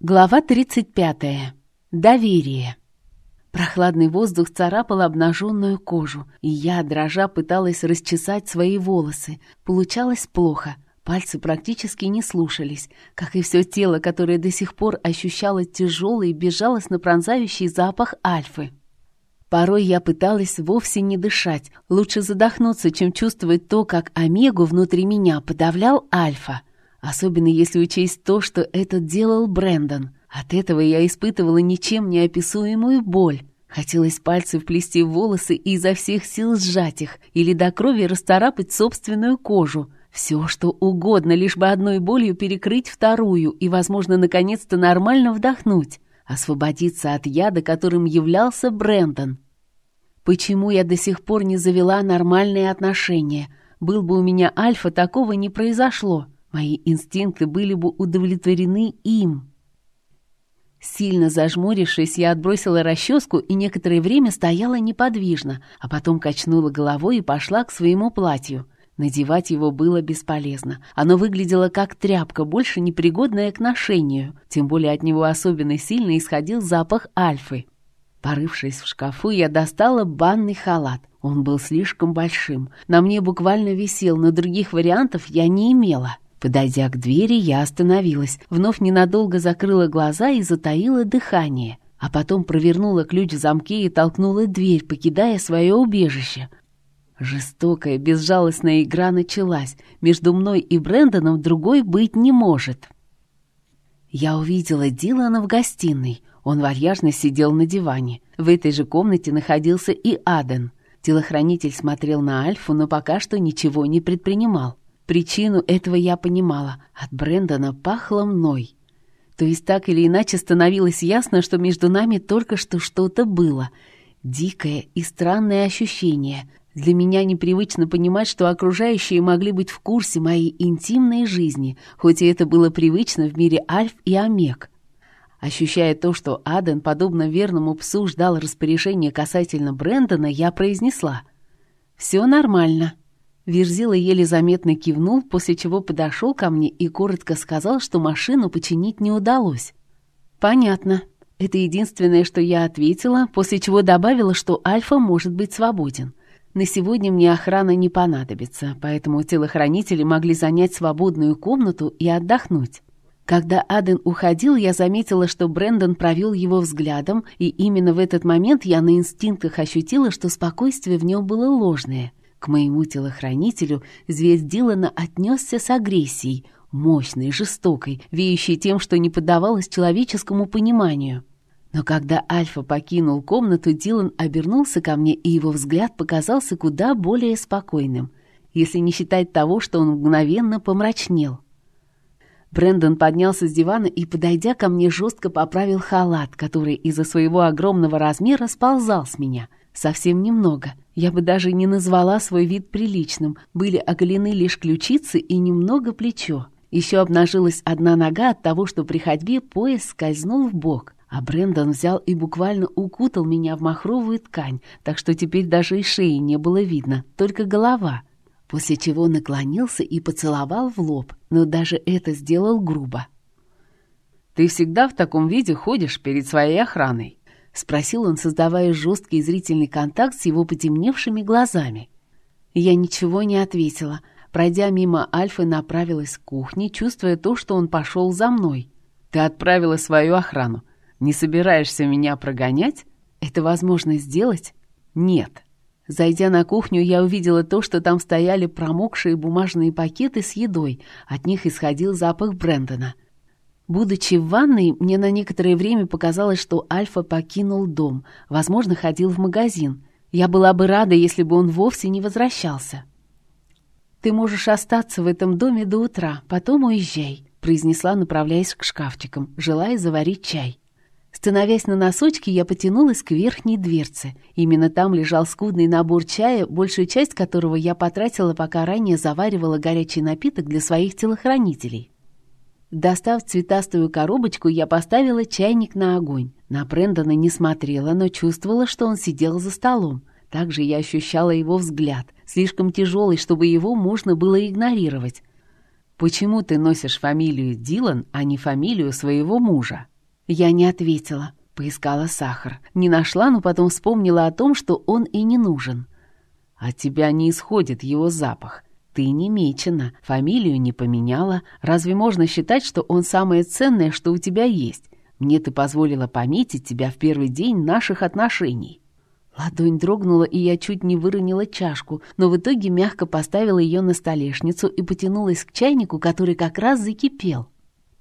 Глава 35. Доверие. Прохладный воздух царапал обнаженную кожу, и я, дрожа, пыталась расчесать свои волосы. Получалось плохо. Пальцы практически не слушались, как и все тело, которое до сих пор ощущало тяжелый, безжалостно пронзающий запах альфы. Порой я пыталась вовсе не дышать. Лучше задохнуться, чем чувствовать то, как омегу внутри меня подавлял альфа. Особенно если учесть то, что это делал Брэндон. От этого я испытывала ничем не описуемую боль. Хотелось пальцы вплести в волосы и изо всех сил сжать их, или до крови расторапать собственную кожу. Все, что угодно, лишь бы одной болью перекрыть вторую и, возможно, наконец-то нормально вдохнуть. Освободиться от яда, которым являлся Брэндон. Почему я до сих пор не завела нормальные отношения? Был бы у меня альфа, такого не произошло. Мои инстинкты были бы удовлетворены им. Сильно зажмурившись, я отбросила расческу и некоторое время стояла неподвижно, а потом качнула головой и пошла к своему платью. Надевать его было бесполезно. Оно выглядело как тряпка, больше непригодная к ношению. Тем более от него особенно сильно исходил запах альфы. Порывшись в шкафу, я достала банный халат. Он был слишком большим. На мне буквально висел, но других вариантов я не имела. Подойдя к двери, я остановилась, вновь ненадолго закрыла глаза и затаила дыхание, а потом провернула ключ в замке и толкнула дверь, покидая свое убежище. Жестокая, безжалостная игра началась. Между мной и Брэндоном другой быть не может. Я увидела Дилана в гостиной. Он вальяжно сидел на диване. В этой же комнате находился и Аден. Телохранитель смотрел на Альфу, но пока что ничего не предпринимал. Причину этого я понимала. От Брэндона пахло мной. То есть так или иначе становилось ясно, что между нами только что что-то было. Дикое и странное ощущение. Для меня непривычно понимать, что окружающие могли быть в курсе моей интимной жизни, хоть и это было привычно в мире Альф и Омег. Ощущая то, что Аден, подобно верному псу, ждал распоряжения касательно Брэндона, я произнесла «Все нормально». Верзила еле заметно кивнул, после чего подошел ко мне и коротко сказал, что машину починить не удалось. «Понятно. Это единственное, что я ответила, после чего добавила, что Альфа может быть свободен. На сегодня мне охрана не понадобится, поэтому телохранители могли занять свободную комнату и отдохнуть». Когда Аден уходил, я заметила, что Брэндон провел его взглядом, и именно в этот момент я на инстинктах ощутила, что спокойствие в нем было ложное. К моему телохранителю зверь Дилана отнесся с агрессией, мощной, жестокой, веющей тем, что не поддавалось человеческому пониманию. Но когда Альфа покинул комнату, Дилан обернулся ко мне, и его взгляд показался куда более спокойным, если не считать того, что он мгновенно помрачнел. Брэндон поднялся с дивана и, подойдя ко мне, жестко поправил халат, который из-за своего огромного размера сползал с меня. Совсем немного — я бы даже не назвала свой вид приличным. Были оголены лишь ключицы и немного плечо. Еще обнажилась одна нога от того, что при ходьбе пояс скользнул в бок. А Брэндон взял и буквально укутал меня в махровую ткань, так что теперь даже и шеи не было видно, только голова. После чего наклонился и поцеловал в лоб, но даже это сделал грубо. «Ты всегда в таком виде ходишь перед своей охраной?» — спросил он, создавая жесткий зрительный контакт с его потемневшими глазами. Я ничего не ответила. Пройдя мимо Альфы, направилась к кухне, чувствуя то, что он пошел за мной. «Ты отправила свою охрану. Не собираешься меня прогонять?» «Это возможно сделать?» «Нет». Зайдя на кухню, я увидела то, что там стояли промокшие бумажные пакеты с едой. От них исходил запах Брэндона. Будучи в ванной, мне на некоторое время показалось, что Альфа покинул дом, возможно, ходил в магазин. Я была бы рада, если бы он вовсе не возвращался. «Ты можешь остаться в этом доме до утра, потом уезжай», произнесла, направляясь к шкафчикам, желая заварить чай. Становясь на носочки, я потянулась к верхней дверце. Именно там лежал скудный набор чая, большую часть которого я потратила, пока ранее заваривала горячий напиток для своих телохранителей. Достав цветастую коробочку, я поставила чайник на огонь. На Брэндона не смотрела, но чувствовала, что он сидел за столом. Также я ощущала его взгляд, слишком тяжелый, чтобы его можно было игнорировать. Почему ты носишь фамилию Дилан, а не фамилию своего мужа?» Я не ответила. Поискала сахар. Не нашла, но потом вспомнила о том, что он и не нужен. «От тебя не исходит его запах. Ты не мечена, фамилию не поменяла. Разве можно считать, что он самое ценное, что у тебя есть? Мне ты позволила пометить тебя в первый день наших отношений». Ладонь дрогнула, и я чуть не выронила чашку, но в итоге мягко поставила ее на столешницу и потянулась к чайнику, который как раз закипел.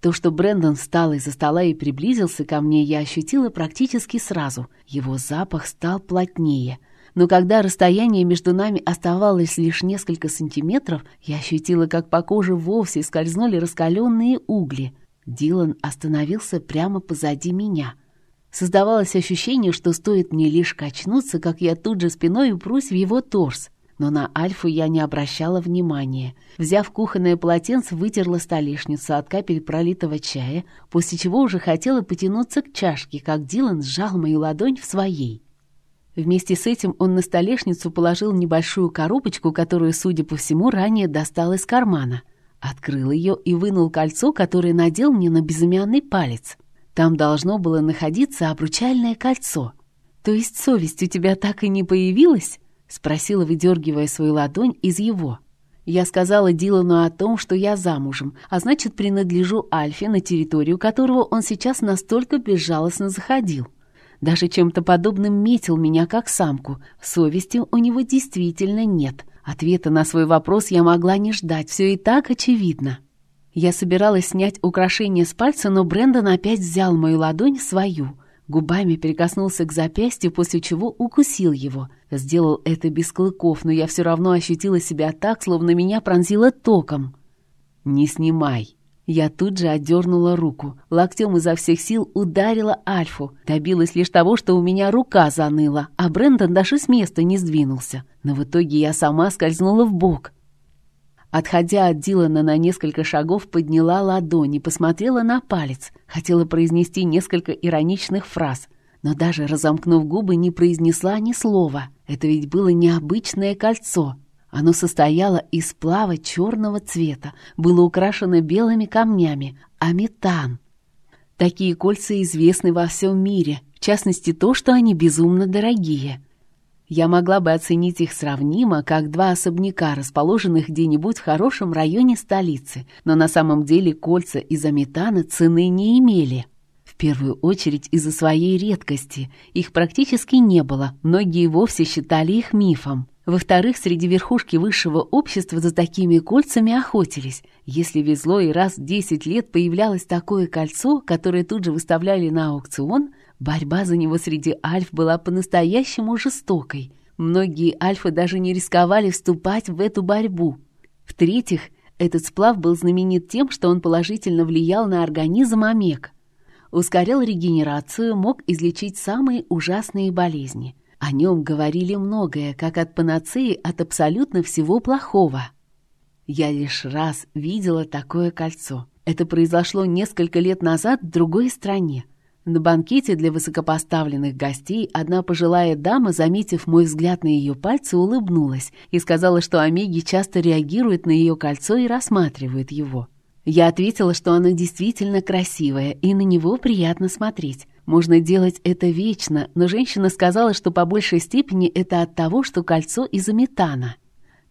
То, что Брэндон встал из-за стола и приблизился ко мне, я ощутила практически сразу. Его запах стал плотнее. Но когда расстояние между нами оставалось лишь несколько сантиметров, я ощутила, как по коже вовсе скользнули раскаленные угли. Дилан остановился прямо позади меня — Создавалось ощущение, что стоит мне лишь качнуться, как я тут же спиной упрусь в его торс. Но на Альфу я не обращала внимания. Взяв кухонное полотенце, вытерла столешницу от капель пролитого чая, после чего уже хотела потянуться к чашке, как Дилан сжал мою ладонь в своей. Вместе с этим он на столешницу положил небольшую коробочку, которую, судя по всему, ранее достал из кармана. Открыл ее и вынул кольцо, которое надел мне на безымянный палец. Там должно было находиться обручальное кольцо. То есть совесть у тебя так и не появилась? Спросила, выдергивая свою ладонь из его. Я сказала Дилану о том, что я замужем, а значит, принадлежу Альфе, на территорию которого он сейчас настолько безжалостно заходил. Даже чем-то подобным метил меня как самку. Совести у него действительно нет. Ответа на свой вопрос я могла не ждать, все и так очевидно. Я собиралась снять украшение с пальца, но Брэндон опять взял мою ладонь свою. Губами прикоснулся к запястью, после чего укусил его. Сделал это без клыков, но я все равно ощутила себя так, словно меня пронзило током. «Не снимай!» Я тут же отдернула руку. Локтем изо всех сил ударила Альфу. Добилась лишь того, что у меня рука заныла, а Брэндон даже с места не сдвинулся. Но в итоге я сама скользнула в бок. Отходя от Дилана на несколько шагов, подняла ладонь и посмотрела на палец. Хотела произнести несколько ироничных фраз, но даже разомкнув губы, не произнесла ни слова. Это ведь было необычное кольцо. Оно состояло из сплава черного цвета, было украшено белыми камнями, а метан. Такие кольца известны во всем мире, в частности то, что они безумно дорогие — я могла бы оценить их сравнимо, как два особняка, расположенных где-нибудь в хорошем районе столицы, но на самом деле кольца из-за метана цены не имели. В первую очередь из-за своей редкости. Их практически не было, многие вовсе считали их мифом. Во-вторых, среди верхушки высшего общества за такими кольцами охотились. Если везло и раз в 10 лет появлялось такое кольцо, которое тут же выставляли на аукцион, Борьба за него среди альф была по-настоящему жестокой. Многие альфы даже не рисковали вступать в эту борьбу. В-третьих, этот сплав был знаменит тем, что он положительно влиял на организм омег. Ускорял регенерацию, мог излечить самые ужасные болезни. О нем говорили многое, как от панацеи от абсолютно всего плохого. Я лишь раз видела такое кольцо. Это произошло несколько лет назад в другой стране. На банкете для высокопоставленных гостей одна пожилая дама, заметив мой взгляд на ее пальцы, улыбнулась и сказала, что Омеги часто реагируют на ее кольцо и рассматривают его. Я ответила, что оно действительно красивое, и на него приятно смотреть. Можно делать это вечно, но женщина сказала, что по большей степени это от того, что кольцо из метана.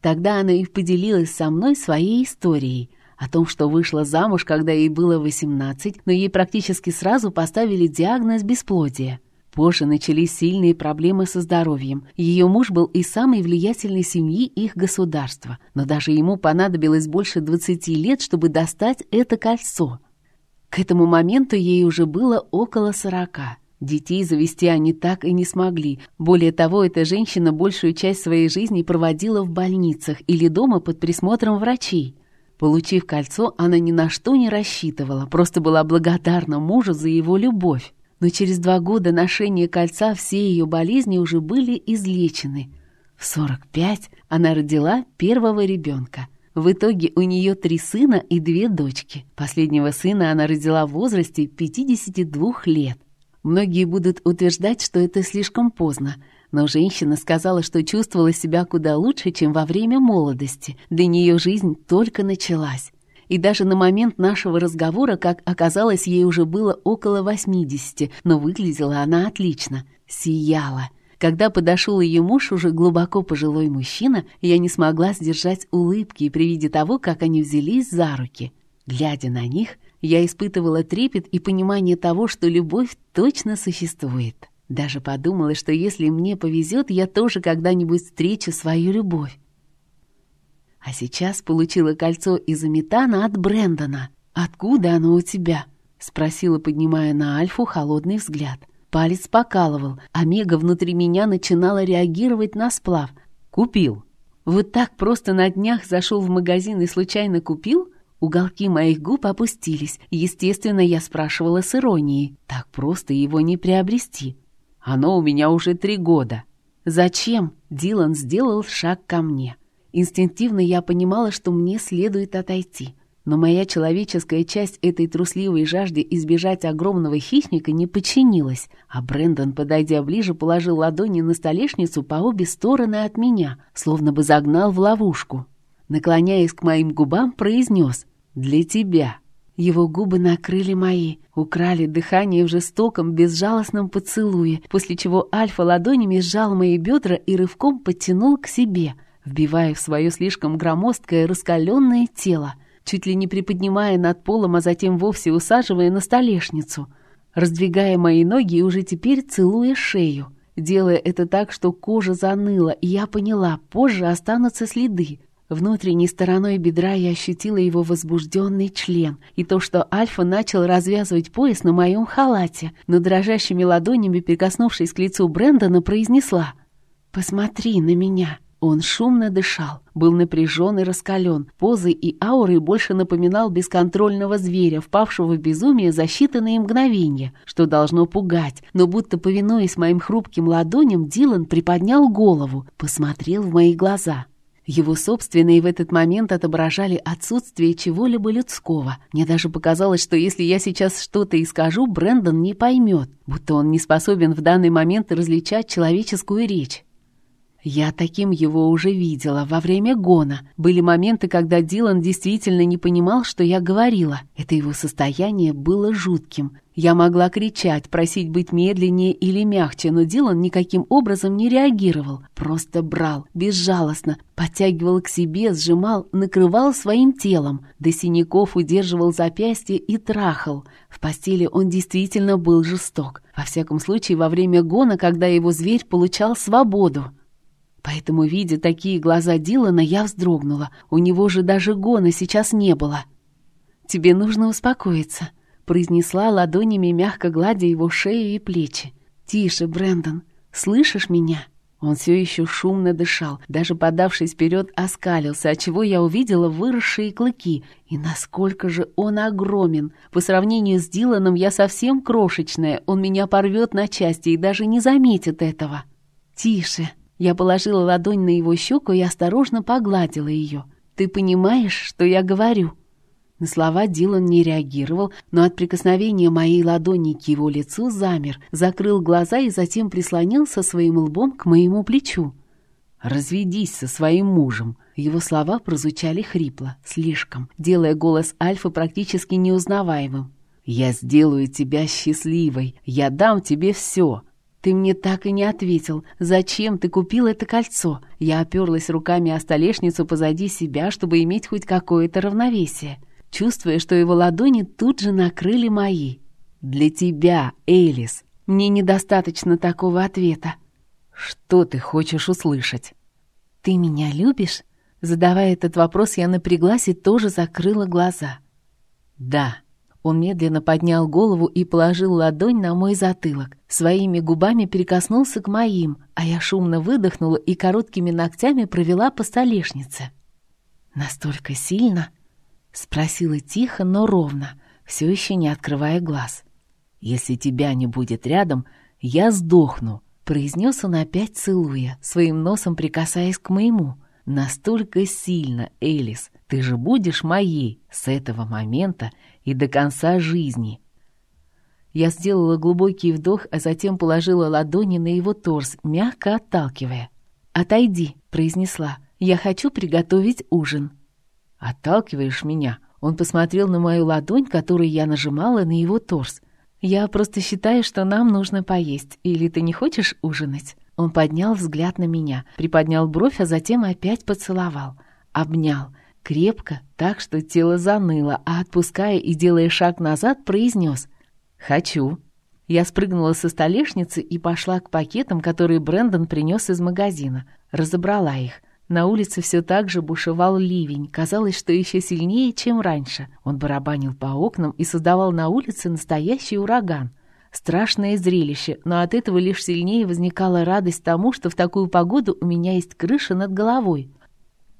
Тогда она и поделилась со мной своей историей — о том, что вышла замуж, когда ей было 18, но ей практически сразу поставили диагноз бесплодия. Позже начались сильные проблемы со здоровьем. Ее муж был из самой влиятельной семьи их государства, но даже ему понадобилось больше 20 лет, чтобы достать это кольцо. К этому моменту ей уже было около 40. Детей завести они так и не смогли. Более того, эта женщина большую часть своей жизни проводила в больницах или дома под присмотром врачей. Получив кольцо, она ни на что не рассчитывала, просто была благодарна мужу за его любовь. Но через два года ношения кольца все ее болезни уже были излечены. В 45 она родила первого ребенка. В итоге у нее три сына и две дочки. Последнего сына она родила в возрасте 52 лет. Многие будут утверждать, что это слишком поздно, но женщина сказала, что чувствовала себя куда лучше, чем во время молодости. Для нее жизнь только началась. И даже на момент нашего разговора, как оказалось, ей уже было около 80, но выглядела она отлично. Сияла. Когда подошел ее муж, уже глубоко пожилой мужчина, я не смогла сдержать улыбки при виде того, как они взялись за руки. Глядя на них, я испытывала трепет и понимание того, что любовь точно существует. Даже подумала, что если мне повезет, я тоже когда-нибудь встречу свою любовь. А сейчас получила кольцо из аметана от Брэндона. «Откуда оно у тебя?» — спросила, поднимая на Альфу холодный взгляд. Палец покалывал, а внутри меня начинала реагировать на сплав. «Купил». «Вот так просто на днях зашел в магазин и случайно купил?» Уголки моих губ опустились. Естественно, я спрашивала с иронией. Так просто его не приобрести. Оно у меня уже три года. Зачем? Дилан сделал шаг ко мне. Инстинктивно я понимала, что мне следует отойти. Но моя человеческая часть этой трусливой жажде избежать огромного хищника не подчинилась, а Брэндон, подойдя ближе, положил ладони на столешницу по обе стороны от меня, словно бы загнал в ловушку. Наклоняясь к моим губам, произнес «Для тебя». Его губы накрыли мои, украли дыхание в жестоком, безжалостном поцелуе, после чего Альфа ладонями сжал мои бедра и рывком подтянул к себе, вбивая в свое слишком громоздкое раскаленное тело, чуть ли не приподнимая над полом, а затем вовсе усаживая на столешницу, раздвигая мои ноги и уже теперь целуя шею, делая это так, что кожа заныла, и я поняла, позже останутся следы, Внутренней стороной бедра я ощутила его возбужденный член и то, что Альфа начал развязывать пояс на моем халате, но дрожащими ладонями, прикоснувшись к лицу Брэндона, произнесла «Посмотри на меня». Он шумно дышал, был напряжен и раскален, позы и ауры больше напоминал бесконтрольного зверя, впавшего в безумие за считанные мгновения, что должно пугать, но будто повинуясь моим хрупким ладоням, Дилан приподнял голову, посмотрел в мои глаза. Его собственные в этот момент отображали отсутствие чего-либо людского. Мне даже показалось, что если я сейчас что-то и скажу, Брэндон не поймет, будто он не способен в данный момент различать человеческую речь. Я таким его уже видела во время гона. Были моменты, когда Дилан действительно не понимал, что я говорила. Это его состояние было жутким. Я могла кричать, просить быть медленнее или мягче, но Дилан никаким образом не реагировал. Просто брал, безжалостно, подтягивал к себе, сжимал, накрывал своим телом. До синяков удерживал запястье и трахал. В постели он действительно был жесток. Во всяком случае, во время гона, когда его зверь получал свободу. Поэтому, видя такие глаза Дилана, я вздрогнула. У него же даже гона сейчас не было. «Тебе нужно успокоиться», — произнесла ладонями, мягко гладя его шею и плечи. «Тише, Брэндон, слышишь меня?» Он все еще шумно дышал, даже подавшись вперед, оскалился, отчего я увидела выросшие клыки. И насколько же он огромен! По сравнению с Диланом я совсем крошечная, он меня порвет на части и даже не заметит этого. «Тише!» Я положила ладонь на его щеку и осторожно погладила ее. «Ты понимаешь, что я говорю?» На слова Дилан не реагировал, но от прикосновения моей ладони к его лицу замер, закрыл глаза и затем прислонился своим лбом к моему плечу. «Разведись со своим мужем!» Его слова прозвучали хрипло, слишком, делая голос Альфа практически неузнаваемым. «Я сделаю тебя счастливой, я дам тебе все, «Ты мне так и не ответил. Зачем ты купил это кольцо?» Я оперлась руками о столешницу позади себя, чтобы иметь хоть какое-то равновесие, чувствуя, что его ладони тут же накрыли мои. «Для тебя, Элис. Мне недостаточно такого ответа». «Что ты хочешь услышать?» «Ты меня любишь?» Задавая этот вопрос, я напряглась и тоже закрыла глаза. «Да». Он медленно поднял голову и положил ладонь на мой затылок. Своими губами перекоснулся к моим, а я шумно выдохнула и короткими ногтями провела по столешнице. «Настолько сильно?» — спросила тихо, но ровно, все еще не открывая глаз. «Если тебя не будет рядом, я сдохну», — произнес он опять целуя, своим носом прикасаясь к моему. «Настолько сильно, Элис, ты же будешь моей с этого момента и до конца жизни. Я сделала глубокий вдох, а затем положила ладони на его торс, мягко отталкивая. «Отойди», — произнесла. «Я хочу приготовить ужин». «Отталкиваешь меня? Он посмотрел на мою ладонь, которую я нажимала на его торс. «Я просто считаю, что нам нужно поесть. Или ты не хочешь ужинать?» Он поднял взгляд на меня, приподнял бровь, а затем опять поцеловал. Обнял. Крепко, так что тело заныло, а отпуская и делая шаг назад, произнес «Хочу». Я спрыгнула со столешницы и пошла к пакетам, которые Брэндон принес из магазина. Разобрала их. На улице все так же бушевал ливень, казалось, что еще сильнее, чем раньше. Он барабанил по окнам и создавал на улице настоящий ураган. Страшное зрелище, но от этого лишь сильнее возникала радость тому, что в такую погоду у меня есть крыша над головой.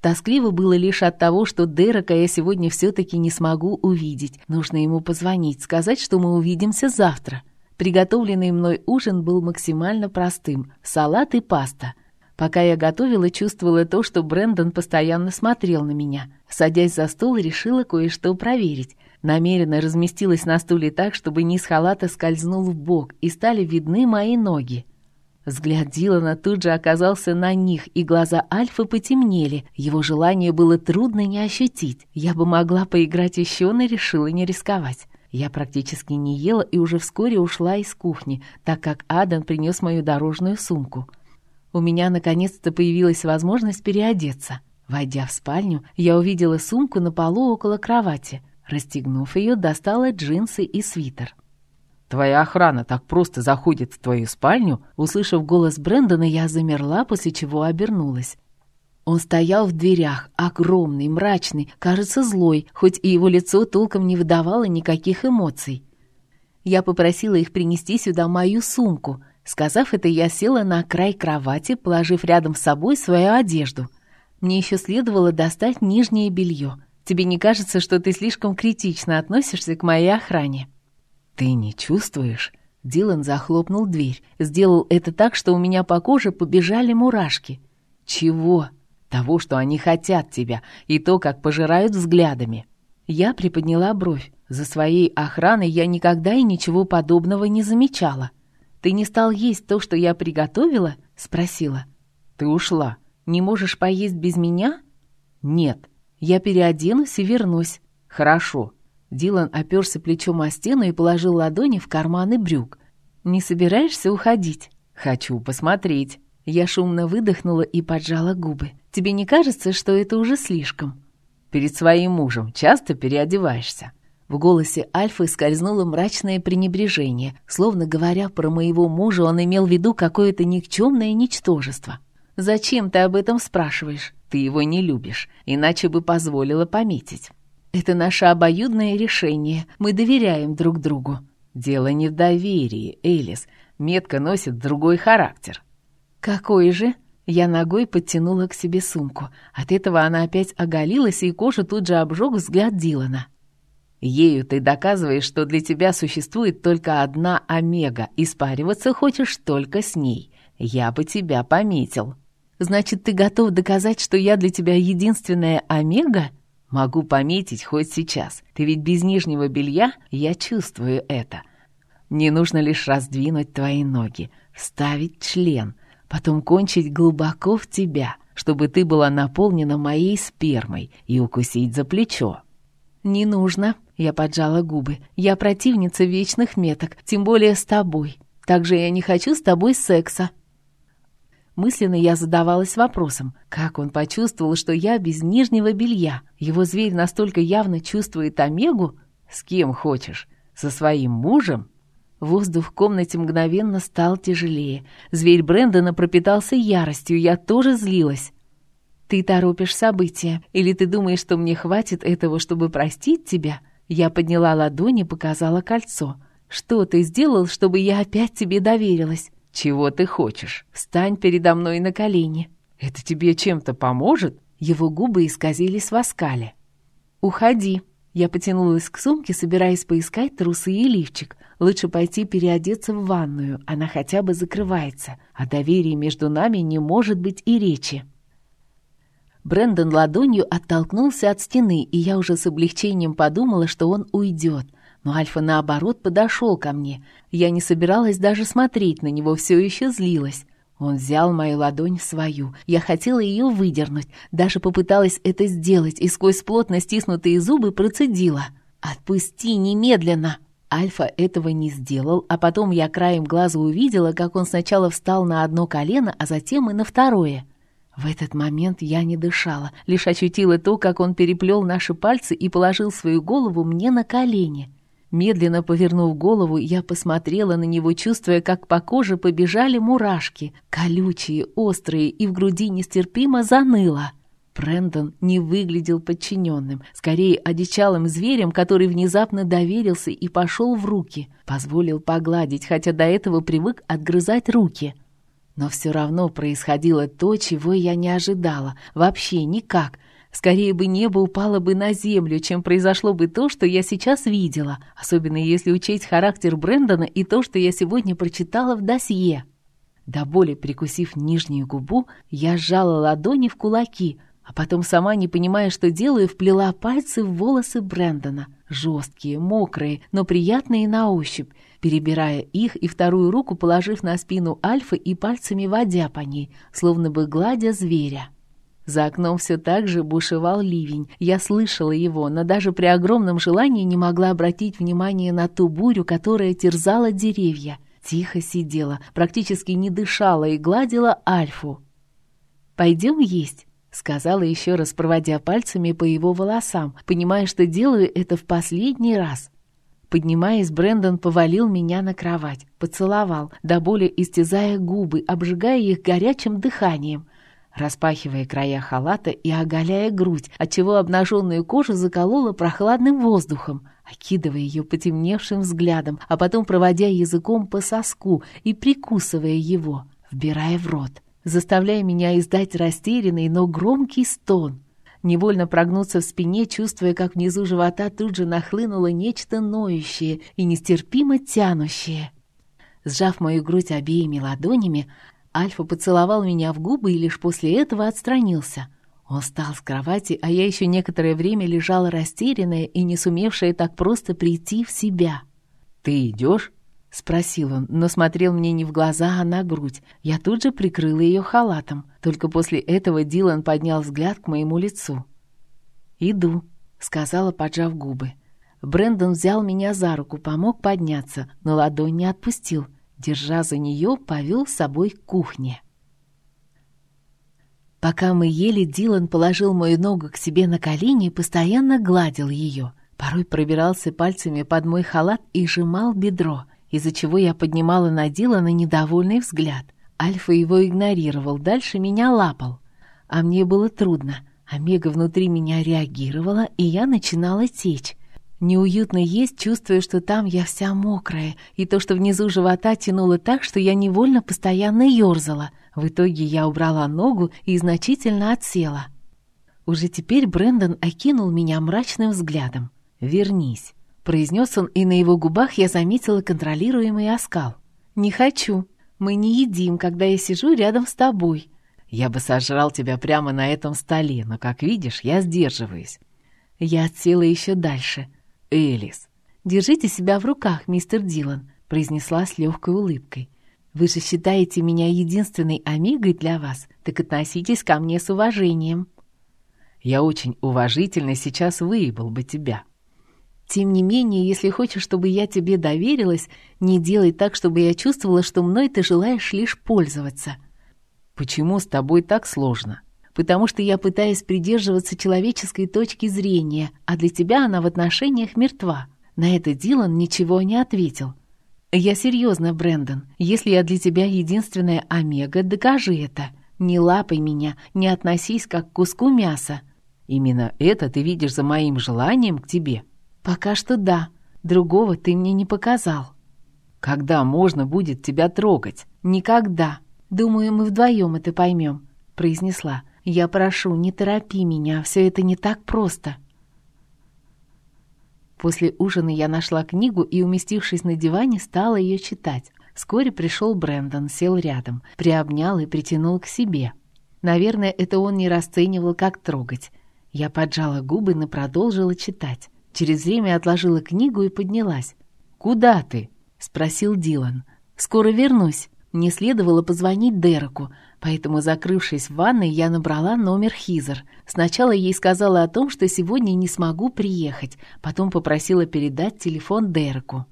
Тоскливо было лишь от того, что Дерека я сегодня все-таки не смогу увидеть. Нужно ему позвонить, сказать, что мы увидимся завтра. Приготовленный мной ужин был максимально простым – салат и паста – Пока я готовила, чувствовала то, что Брэндон постоянно смотрел на меня. Садясь за стол, решила кое-что проверить. Намеренно разместилась на стуле так, чтобы низ халата скользнул в бок, и стали видны мои ноги. Взгляд Дилана тут же оказался на них, и глаза Альфы потемнели. Его желание было трудно не ощутить. Я бы могла поиграть еще, но решила не рисковать. Я практически не ела и уже вскоре ушла из кухни, так как Адан принес мою дорожную сумку. У меня наконец-то появилась возможность переодеться. Войдя в спальню, я увидела сумку на полу около кровати. Расстегнув ее, достала джинсы и свитер. «Твоя охрана так просто заходит в твою спальню?» Услышав голос Брэндона, я замерла, после чего обернулась. Он стоял в дверях, огромный, мрачный, кажется, злой, хоть и его лицо толком не выдавало никаких эмоций. Я попросила их принести сюда мою сумку. Сказав это, я села на край кровати, положив рядом с собой свою одежду. Мне еще следовало достать нижнее белье. Тебе не кажется, что ты слишком критично относишься к моей охране?» «Ты не чувствуешь?» Дилан захлопнул дверь. Сделал это так, что у меня по коже побежали мурашки. «Чего?» «Того, что они хотят тебя, и то, как пожирают взглядами». Я приподняла бровь. За своей охраной я никогда и ничего подобного не замечала. «Ты не стал есть то, что я приготовила?» — спросила. «Ты ушла. Не можешь поесть без меня?» «Нет». «Я переоденусь и вернусь». «Хорошо». Дилан оперся плечом о стену и положил ладони в карманы брюк. «Не собираешься уходить?» «Хочу посмотреть». Я шумно выдохнула и поджала губы. «Тебе не кажется, что это уже слишком?» «Перед своим мужем часто переодеваешься?» В голосе Альфы скользнуло мрачное пренебрежение, словно говоря про моего мужа, он имел в виду какое-то никчемное ничтожество. «Зачем ты об этом спрашиваешь? Ты его не любишь, иначе бы позволила пометить». «Это наше обоюдное решение, мы доверяем друг другу». «Дело не в доверии, Элис. Метка носит другой характер». «Какой же?» Я ногой подтянула к себе сумку. От этого она опять оголилась, и кожа тут же обжег взгляд Дилана. Ею ты доказываешь, что для тебя существует только одна омега, и спариваться хочешь только с ней. Я бы тебя пометил. Значит, ты готов доказать, что я для тебя единственная омега? Могу пометить хоть сейчас. Ты ведь без нижнего белья, я чувствую это. Мне нужно лишь раздвинуть твои ноги, вставить член, потом кончить глубоко в тебя, чтобы ты была наполнена моей спермой и укусить за плечо. «Не нужно», я поджала губы. «Я противница вечных меток, тем более с тобой. Также я не хочу с тобой секса». Мысленно я задавалась вопросом, как он почувствовал, что я без нижнего белья. Его зверь настолько явно чувствует Омегу? С кем хочешь? Со своим мужем? Воздух в комнате мгновенно стал тяжелее. Зверь Брэндона пропитался яростью, я тоже злилась. «Ты торопишь события, или ты думаешь, что мне хватит этого, чтобы простить тебя?» Я подняла ладони и показала кольцо. «Что ты сделал, чтобы я опять тебе доверилась?» «Чего ты хочешь?» «Встань передо мной на колени». «Это тебе чем-то поможет?» Его губы исказились в оскале. «Уходи». Я потянулась к сумке, собираясь поискать трусы и лифчик. Лучше пойти переодеться в ванную, она хотя бы закрывается. О доверии между нами не может быть и речи. Брендон ладонью оттолкнулся от стены, и я уже с облегчением подумала, что он уйдет. Но Альфа, наоборот, подошел ко мне. Я не собиралась даже смотреть на него, все еще злилась. Он взял мою ладонь в свою. Я хотела ее выдернуть. Даже попыталась это сделать и сквозь плотно стиснутые зубы процедила. «Отпусти немедленно!» Альфа этого не сделал, а потом я краем глаза увидела, как он сначала встал на одно колено, а затем и на второе. В этот момент я не дышала, лишь ощутила то, как он переплел наши пальцы и положил свою голову мне на колени. Медленно повернув голову, я посмотрела на него, чувствуя, как по коже побежали мурашки, колючие, острые, и в груди нестерпимо заныло. Брэндон не выглядел подчиненным, скорее одичалым зверем, который внезапно доверился и пошел в руки, позволил погладить, хотя до этого привык отгрызать руки — но все равно происходило то, чего я не ожидала. Вообще никак. Скорее бы небо упало бы на землю, чем произошло бы то, что я сейчас видела, особенно если учесть характер Брэндона и то, что я сегодня прочитала в досье. До боли прикусив нижнюю губу, я сжала ладони в кулаки, а потом, сама не понимая, что делаю, вплела пальцы в волосы Брэндона. Жесткие, мокрые, но приятные на ощупь, перебирая их и вторую руку положив на спину Альфы и пальцами водя по ней, словно бы гладя зверя. За окном все так же бушевал ливень. Я слышала его, но даже при огромном желании не могла обратить внимание на ту бурю, которая терзала деревья. Тихо сидела, практически не дышала и гладила Альфу. «Пойдем есть», — сказала еще раз, проводя пальцами по его волосам, понимая, что делаю это в последний раз. Поднимаясь, Брэндон повалил меня на кровать, поцеловал, до боли истязая губы, обжигая их горячим дыханием, распахивая края халата и оголяя грудь, отчего обнаженную кожу заколола прохладным воздухом, окидывая ее потемневшим взглядом, а потом проводя языком по соску и прикусывая его, вбирая в рот, заставляя меня издать растерянный, но громкий стон — невольно прогнуться в спине, чувствуя, как внизу живота тут же нахлынуло нечто ноющее и нестерпимо тянущее. Сжав мою грудь обеими ладонями, Альфа поцеловал меня в губы и лишь после этого отстранился. Он встал с кровати, а я еще некоторое время лежала растерянная и не сумевшая так просто прийти в себя. «Ты идешь?» — спросил он, но смотрел мне не в глаза, а на грудь. Я тут же прикрыла ее халатом. Только после этого Дилан поднял взгляд к моему лицу. «Иду», — сказала, поджав губы. Брэндон взял меня за руку, помог подняться, но ладонь не отпустил. Держа за нее, повел с собой к кухне. Пока мы ели, Дилан положил мою ногу к себе на колени и постоянно гладил ее. Порой пробирался пальцами под мой халат и сжимал бедро — из-за чего я поднимала на Дилана недовольный взгляд. Альфа его игнорировал, дальше меня лапал. А мне было трудно. Омега внутри меня реагировала, и я начинала течь. Неуютно есть, чувствуя, что там я вся мокрая, и то, что внизу живота тянуло так, что я невольно постоянно ерзала. В итоге я убрала ногу и значительно отсела. Уже теперь Брэндон окинул меня мрачным взглядом. «Вернись» произнес он, и на его губах я заметила контролируемый оскал. «Не хочу. Мы не едим, когда я сижу рядом с тобой». «Я бы сожрал тебя прямо на этом столе, но, как видишь, я сдерживаюсь». Я отсела еще дальше. «Элис». «Держите себя в руках, мистер Дилан», — произнесла с легкой улыбкой. «Вы же считаете меня единственной омегой для вас, так относитесь ко мне с уважением». «Я очень уважительно сейчас выебал бы тебя», тем не менее, если хочешь, чтобы я тебе доверилась, не делай так, чтобы я чувствовала, что мной ты желаешь лишь пользоваться. Почему с тобой так сложно? Потому что я пытаюсь придерживаться человеческой точки зрения, а для тебя она в отношениях мертва. На это Дилан ничего не ответил. Я серьезно, Брэндон. Если я для тебя единственная омега, докажи это. Не лапай меня, не относись как к куску мяса. Именно это ты видишь за моим желанием к тебе. «Пока что да. Другого ты мне не показал». «Когда можно будет тебя трогать?» «Никогда. Думаю, мы вдвоем это поймем», — произнесла. «Я прошу, не торопи меня, все это не так просто». После ужина я нашла книгу и, уместившись на диване, стала ее читать. Вскоре пришел Брэндон, сел рядом, приобнял и притянул к себе. Наверное, это он не расценивал, как трогать. Я поджала губы и продолжила читать. Через время отложила книгу и поднялась. «Куда ты?» — спросил Дилан. «Скоро вернусь», Мне следовало позвонить Дереку, поэтому, закрывшись в ванной, я набрала номер Хизер. Сначала ей сказала о том, что сегодня не смогу приехать, потом попросила передать телефон Дереку.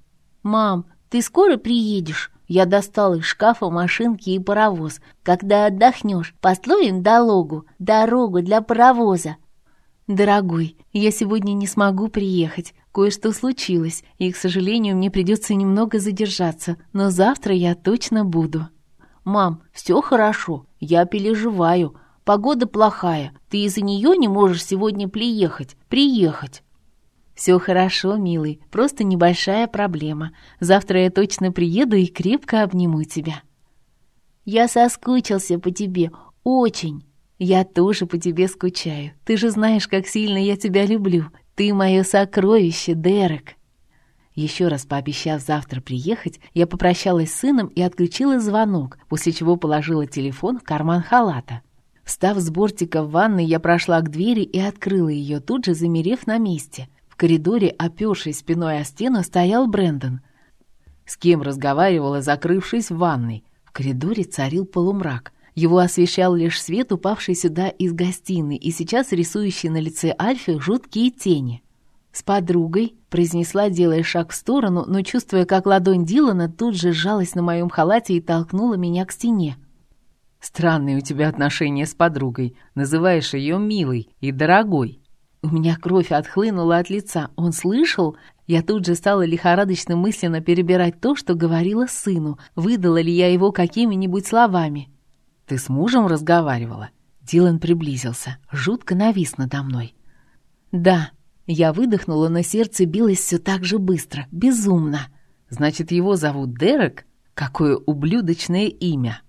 «Мам, ты скоро приедешь?» Я достал из шкафа машинки и паровоз. Когда отдохнешь, построим дорогу, дорогу для паровоза. Дорогой, я сегодня не смогу приехать. Кое-что случилось, и, к сожалению, мне придется немного задержаться, но завтра я точно буду. Мам, все хорошо, я переживаю. Погода плохая, ты из-за нее не можешь сегодня приехать. Приехать. «Все хорошо, милый, просто небольшая проблема. Завтра я точно приеду и крепко обниму тебя». «Я соскучился по тебе, очень». «Я тоже по тебе скучаю. Ты же знаешь, как сильно я тебя люблю. Ты мое сокровище, Дерек». Еще раз пообещав завтра приехать, я попрощалась с сыном и отключила звонок, после чего положила телефон в карман халата. Встав с бортика в ванной, я прошла к двери и открыла ее, тут же замерев на месте. В коридоре, опёршись спиной о стену, стоял Брэндон. С кем разговаривала, закрывшись в ванной. В коридоре царил полумрак. Его освещал лишь свет, упавший сюда из гостиной, и сейчас рисующий на лице Альфы жуткие тени. «С подругой», — произнесла, делая шаг в сторону, но чувствуя, как ладонь Дилана тут же сжалась на моем халате и толкнула меня к стене. «Странные у тебя отношения с подругой. Называешь ее милой и дорогой». У меня кровь отхлынула от лица. Он слышал? Я тут же стала лихорадочно мысленно перебирать то, что говорила сыну. Выдала ли я его какими-нибудь словами? «Ты с мужем разговаривала?» Дилан приблизился, жутко навис надо мной. «Да». Я выдохнула, но сердце билось все так же быстро, безумно. «Значит, его зовут Дерек? Какое ублюдочное имя!»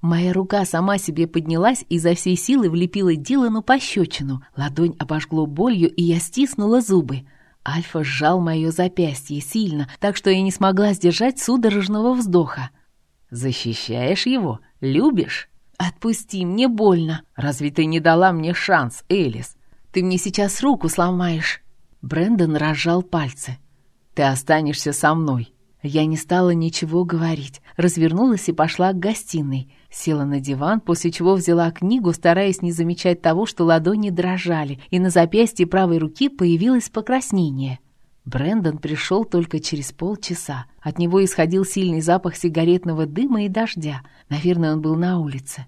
Моя рука сама себе поднялась и за всей силы влепила Дилану пощечину. Ладонь обожгло болью, и я стиснула зубы. Альфа сжал мое запястье сильно, так что я не смогла сдержать судорожного вздоха. «Защищаешь его? Любишь?» «Отпусти, мне больно». «Разве ты не дала мне шанс, Элис?» «Ты мне сейчас руку сломаешь». Брэндон разжал пальцы. «Ты останешься со мной». Я не стала ничего говорить, развернулась и пошла к гостиной. Села на диван, после чего взяла книгу, стараясь не замечать того, что ладони дрожали, и на запястье правой руки появилось покраснение. Брендон пришел только через полчаса. От него исходил сильный запах сигаретного дыма и дождя. Наверное, он был на улице.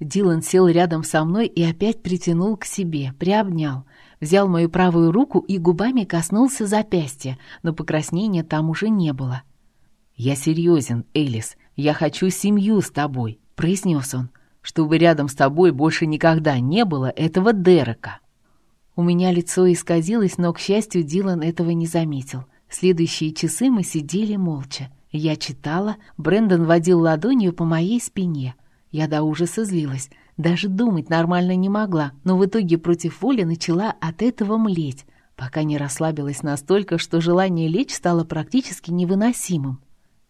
Дилан сел рядом со мной и опять притянул к себе, приобнял взял мою правую руку и губами коснулся запястья, но покраснения там уже не было. «Я серьезен, Элис, я хочу семью с тобой», — произнес он, «чтобы рядом с тобой больше никогда не было этого Дерека». У меня лицо исказилось, но, к счастью, Дилан этого не заметил. Следующие часы мы сидели молча. Я читала, Брэндон водил ладонью по моей спине. Я до ужаса злилась. Даже думать нормально не могла, но в итоге против воли начала от этого млеть, пока не расслабилась настолько, что желание лечь стало практически невыносимым.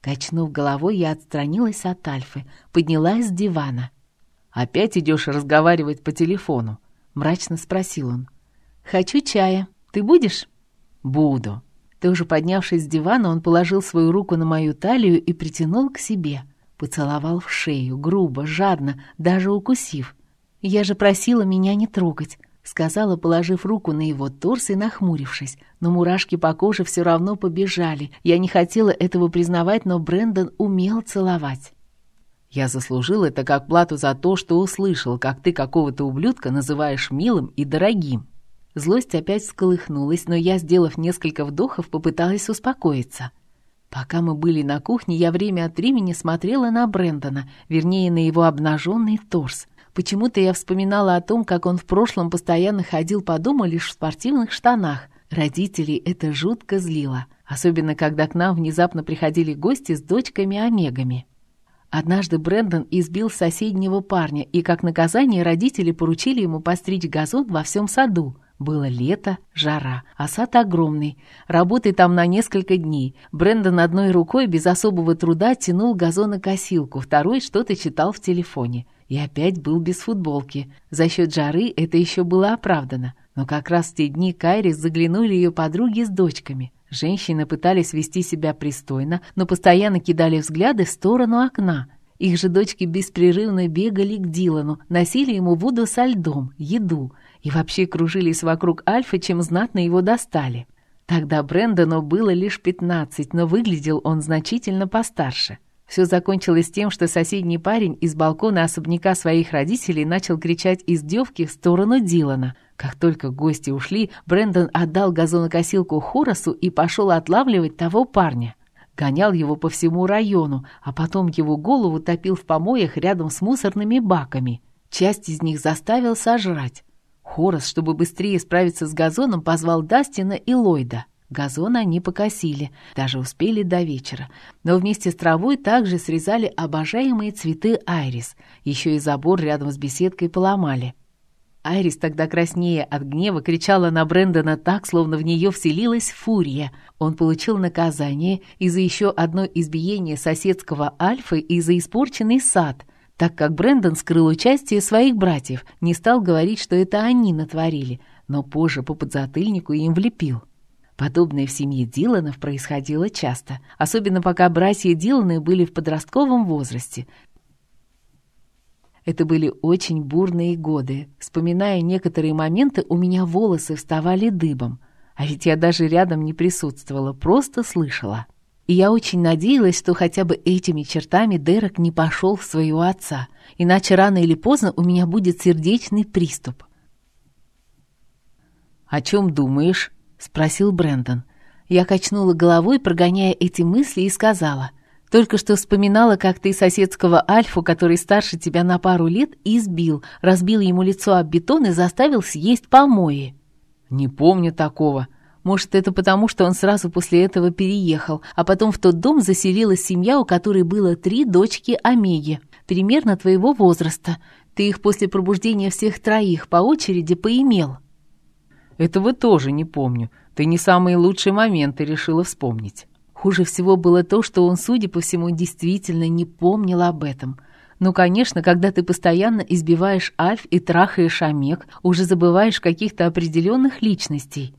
Качнув головой, я отстранилась от Альфы, поднялась с дивана. «Опять идешь разговаривать по телефону?» — мрачно спросил он. «Хочу чая. Ты будешь?» «Буду». Тоже поднявшись с дивана, он положил свою руку на мою талию и притянул к себе. Поцеловал в шею, грубо, жадно, даже укусив. «Я же просила меня не трогать», — сказала, положив руку на его торс и нахмурившись. Но мурашки по коже все равно побежали. Я не хотела этого признавать, но Брэндон умел целовать. «Я заслужил это как плату за то, что услышал, как ты какого-то ублюдка называешь милым и дорогим». Злость опять всколыхнулась, но я, сделав несколько вдохов, попыталась успокоиться. Пока мы были на кухне, я время от времени смотрела на Брэндона, вернее, на его обнаженный торс. Почему-то я вспоминала о том, как он в прошлом постоянно ходил по дому лишь в спортивных штанах. Родителей это жутко злило, особенно когда к нам внезапно приходили гости с дочками-омегами. Однажды Брэндон избил соседнего парня, и как наказание родители поручили ему постричь газон во всем саду. Было лето, жара, а сад огромный. Работай там на несколько дней. Брэндон одной рукой без особого труда тянул газонокосилку, второй что-то читал в телефоне. И опять был без футболки. За счет жары это еще было оправдано. Но как раз в те дни Кайрис заглянули ее подруги с дочками. Женщины пытались вести себя пристойно, но постоянно кидали взгляды в сторону окна. Их же дочки беспрерывно бегали к Дилану, носили ему воду со льдом, еду и вообще кружились вокруг Альфа, чем знатно его достали. Тогда Брэндону было лишь пятнадцать, но выглядел он значительно постарше. Все закончилось тем, что соседний парень из балкона особняка своих родителей начал кричать издевки в сторону Дилана. Как только гости ушли, Брэндон отдал газонокосилку Хорасу и пошел отлавливать того парня. Гонял его по всему району, а потом его голову топил в помоях рядом с мусорными баками. Часть из них заставил сожрать. Хорас, чтобы быстрее справиться с газоном, позвал Дастина и Ллойда. Газон они покосили, даже успели до вечера. Но вместе с травой также срезали обожаемые цветы айрис. Еще и забор рядом с беседкой поломали. Айрис тогда краснее от гнева кричала на Брэндона так, словно в нее вселилась фурия. Он получил наказание и за еще одно избиение соседского Альфы и за испорченный сад, так как Брэндон скрыл участие своих братьев, не стал говорить, что это они натворили, но позже по подзатыльнику им влепил. Подобное в семье Диланов происходило часто, особенно пока братья Диланы были в подростковом возрасте. Это были очень бурные годы. Вспоминая некоторые моменты, у меня волосы вставали дыбом. А ведь я даже рядом не присутствовала, просто слышала. И я очень надеялась, что хотя бы этими чертами Дерек не пошел в своего отца, иначе рано или поздно у меня будет сердечный приступ. «О чем думаешь?» — спросил Брэндон. Я качнула головой, прогоняя эти мысли, и сказала. «Только что вспоминала, как ты соседского Альфу, который старше тебя на пару лет, избил, разбил ему лицо об бетон и заставил съесть помои». «Не помню такого», может, это потому, что он сразу после этого переехал, а потом в тот дом заселилась семья, у которой было три дочки Омеги, примерно твоего возраста. Ты их после пробуждения всех троих по очереди поимел. Этого тоже не помню. Ты не самые лучшие моменты решила вспомнить. Хуже всего было то, что он, судя по всему, действительно не помнил об этом. Ну, конечно, когда ты постоянно избиваешь Альф и трахаешь Омег, уже забываешь каких-то определенных личностей.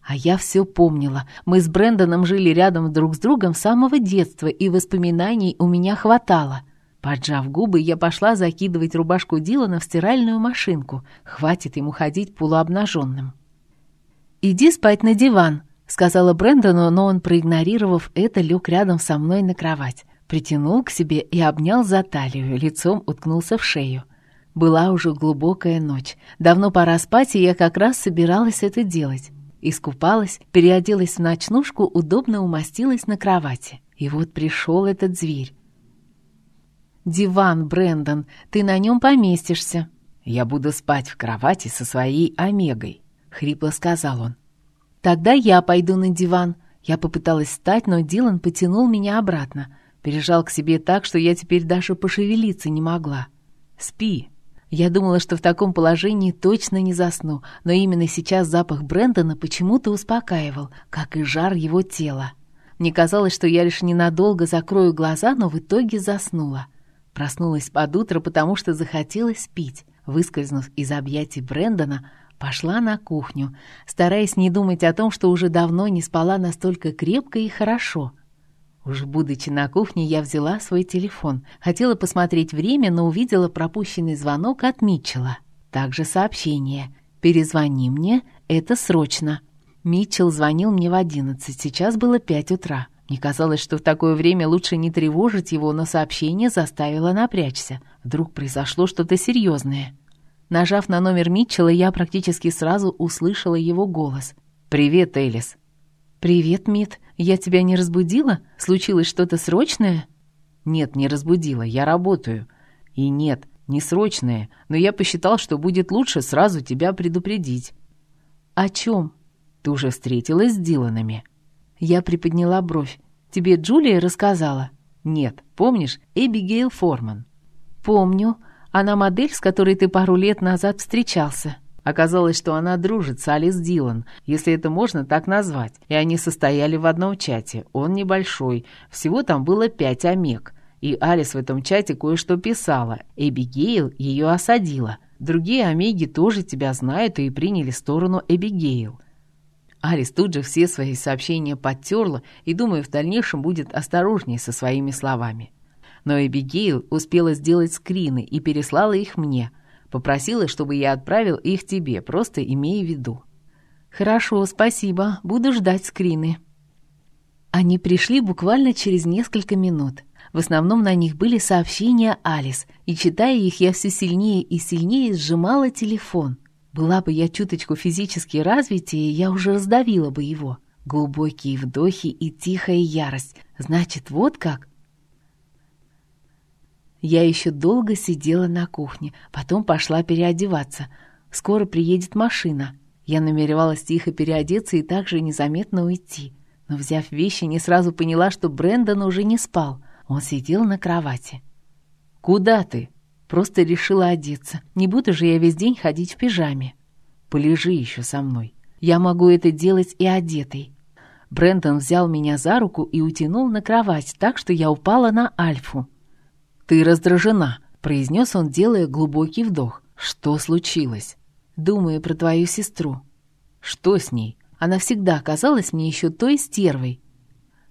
А я все помнила. Мы с Брэндоном жили рядом друг с другом с самого детства, и воспоминаний у меня хватало. Поджав губы, я пошла закидывать рубашку Дилана в стиральную машинку. Хватит ему ходить полуобнаженным. «Иди спать на диван», — сказала Брэндону, но он, проигнорировав это, лег рядом со мной на кровать. Притянул к себе и обнял за талию, лицом уткнулся в шею. Была уже глубокая ночь. Давно пора спать, и я как раз собиралась это делать. Искупалась, переоделась в ночнушку, удобно умостилась на кровати. И вот пришел этот зверь. «Диван, Брэндон, ты на нем поместишься». «Я буду спать в кровати со своей Омегой», — хрипло сказал он. «Тогда я пойду на диван». Я попыталась встать, но Дилан потянул меня обратно. Пережал к себе так, что я теперь даже пошевелиться не могла. «Спи». Я думала, что в таком положении точно не засну, но именно сейчас запах Брэндона почему-то успокаивал, как и жар его тела. Мне казалось, что я лишь ненадолго закрою глаза, но в итоге заснула. Проснулась под утро, потому что захотелось пить. Выскользнув из объятий Брэндона, Пошла на кухню, стараясь не думать о том, что уже давно не спала настолько крепко и хорошо. Уже будучи на кухне, я взяла свой телефон. Хотела посмотреть время, но увидела пропущенный звонок от Митчелла. Также сообщение. «Перезвони мне, это срочно». Митчелл звонил мне в одиннадцать, сейчас было пять утра. Мне казалось, что в такое время лучше не тревожить его, но сообщение заставило напрячься. Вдруг произошло что-то серьезное. Нажав на номер Митчелла, я практически сразу услышала его голос. «Привет, Элис». «Привет, Мит. Я тебя не разбудила? Случилось что-то срочное?» «Нет, не разбудила. Я работаю». «И нет, не срочное, но я посчитал, что будет лучше сразу тебя предупредить». «О чем?» «Ты уже встретилась с Диланами?» Я приподняла бровь. «Тебе Джулия рассказала?» «Нет. Помнишь, Эбигейл Форман?» «Помню. Она модель, с которой ты пару лет назад встречался». Оказалось, что она дружит с Алис Дилан, если это можно так назвать, и они состояли в одном чате. Он небольшой, всего там было пять омег. И Алис в этом чате кое-что писала. Эбигейл ее осадила. Другие омеги тоже тебя знают и приняли сторону Эбигейл. Алис тут же все свои сообщения подтерла и, думаю, в дальнейшем будет осторожнее со своими словами. Но Эбигейл успела сделать скрины и переслала их мне. Попросила, чтобы я отправил их тебе, просто имея в виду. «Хорошо, спасибо. Буду ждать скрины». Они пришли буквально через несколько минут. В основном на них были сообщения Алис, и, читая их, я все сильнее и сильнее сжимала телефон. Была бы я чуточку физически развитее, я уже раздавила бы его. Глубокие вдохи и тихая ярость. Значит, вот как? Я еще долго сидела на кухне, потом пошла переодеваться. Скоро приедет машина. Я намеревалась тихо переодеться и также незаметно уйти. Но, взяв вещи, не сразу поняла, что Брэндон уже не спал. Он сидел на кровати. «Куда ты?» Просто решила одеться. Не буду же я весь день ходить в пижаме. Полежи еще со мной. Я могу это делать и одетой. Брентон взял меня за руку и утянул на кровать, так что я упала на Альфу. «Ты раздражена», — произнес он, делая глубокий вдох. «Что случилось?» «Думаю про твою сестру». «Что с ней?» Она всегда казалась мне еще той стервой.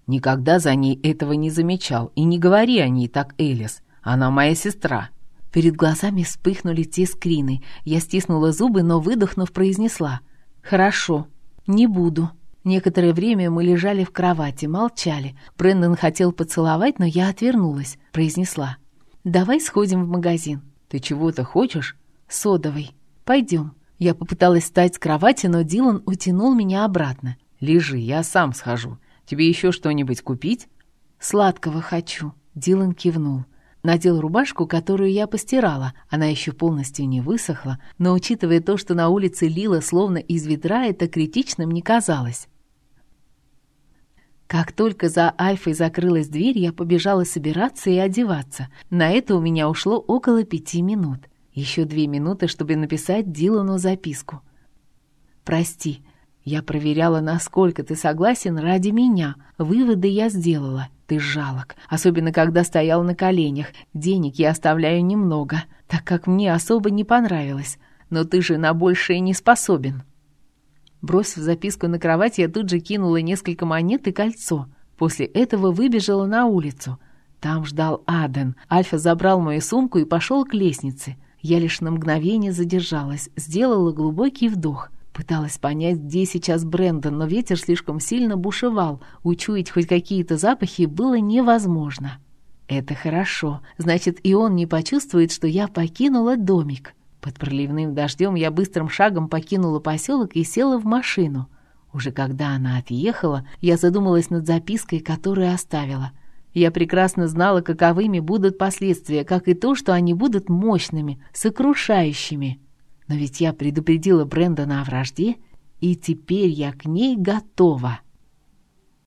Никогда за ней этого не замечал. И не говори о ней так, Элис. Она моя сестра. Перед глазами вспыхнули те скрины. Я стиснула зубы, но, выдохнув, произнесла. «Хорошо, не буду». Некоторое время мы лежали в кровати, молчали. Брэндон хотел поцеловать, но я отвернулась. Произнесла. «Давай сходим в магазин». «Ты чего-то хочешь?» «Содовой. Пойдем». Я попыталась встать с кровати, но Дилан утянул меня обратно. «Лежи, я сам схожу. Тебе еще что-нибудь купить?» «Сладкого хочу», — Дилан кивнул. Надел рубашку, которую я постирала. Она еще полностью не высохла, но, учитывая то, что на улице лило словно из ведра, это критичным не казалось. Как только за Альфой закрылась дверь, я побежала собираться и одеваться. На это у меня ушло около пяти минут. Еще две минуты, чтобы написать Дилану записку. «Прости, я проверяла, насколько ты согласен ради меня. Выводы я сделала. Ты жалок, особенно когда стоял на коленях. Денег я оставляю немного, так как мне особо не понравилось. Но ты же на большее не способен. Бросив записку на кровать, я тут же кинула несколько монет и кольцо. После этого выбежала на улицу. Там ждал Аден. Альфа забрал мою сумку и пошел к лестнице. Я лишь на мгновение задержалась, сделала глубокий вдох. Пыталась понять, где сейчас Брэндон, но ветер слишком сильно бушевал. Учуять хоть какие-то запахи было невозможно. Это хорошо. Значит, и он не почувствует, что я покинула домик. Под проливным дождем я быстрым шагом покинула поселок и села в машину. Уже когда она отъехала, я задумалась над запиской, которую оставила. Я прекрасно знала, каковыми будут последствия, как и то, что они будут мощными, сокрушающими. Но ведь я предупредила Брэндона о вражде, и теперь я к ней готова.